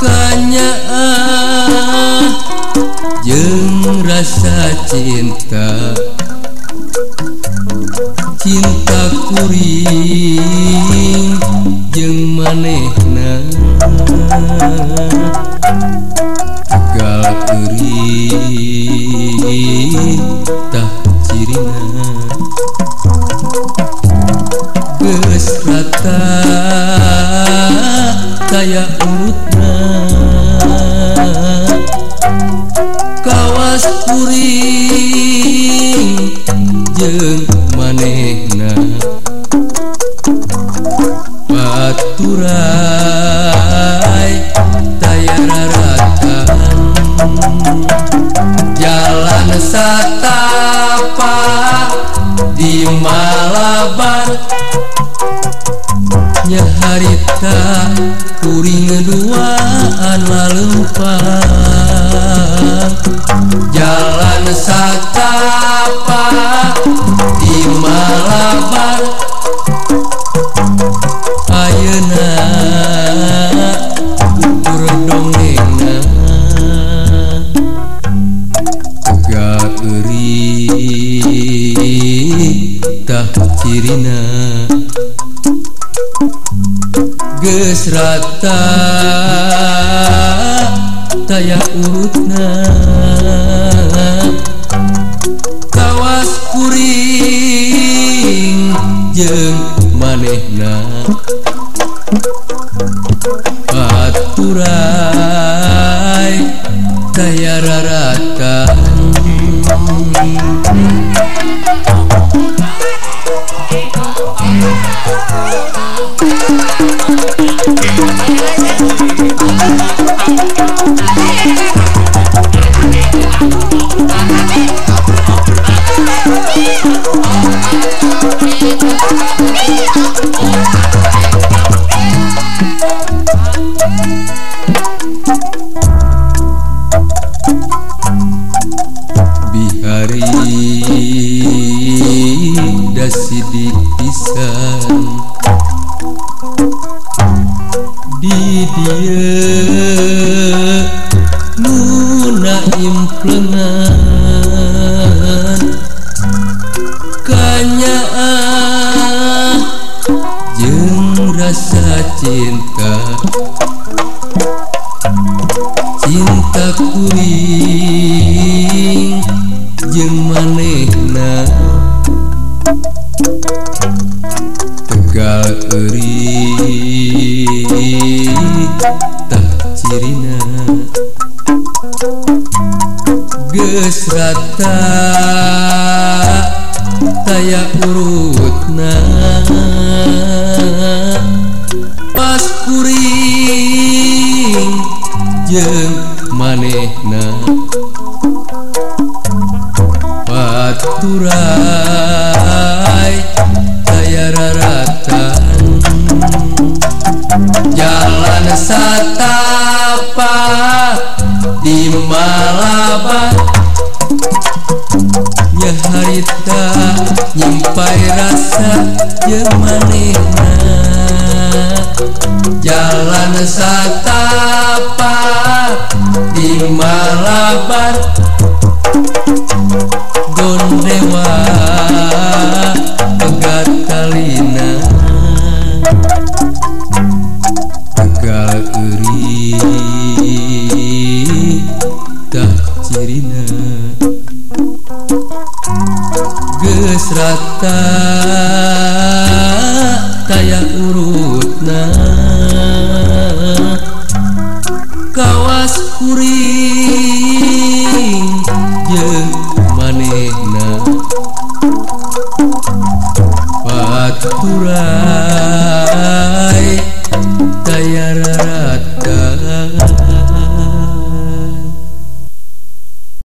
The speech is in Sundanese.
kanya jeng rasa cinta cinta kuring jeng manehna gal kuring urai tayararakan jalan satapa di Malabar? Nyaharita kuring duaan lalu tah cirina Gesrata taya urutna. Kawas kuring jeng manehna. Aturan bihari dasi dipisan. Di dia nuna implengan tegal eri tafcirina gesrata. Taya urutna. Pas kuring. Jeung manehna. cerita nyimpai rasa jemaninya jalan satu rata kaya urutna. Kawas kuring jeung manehna. Baturan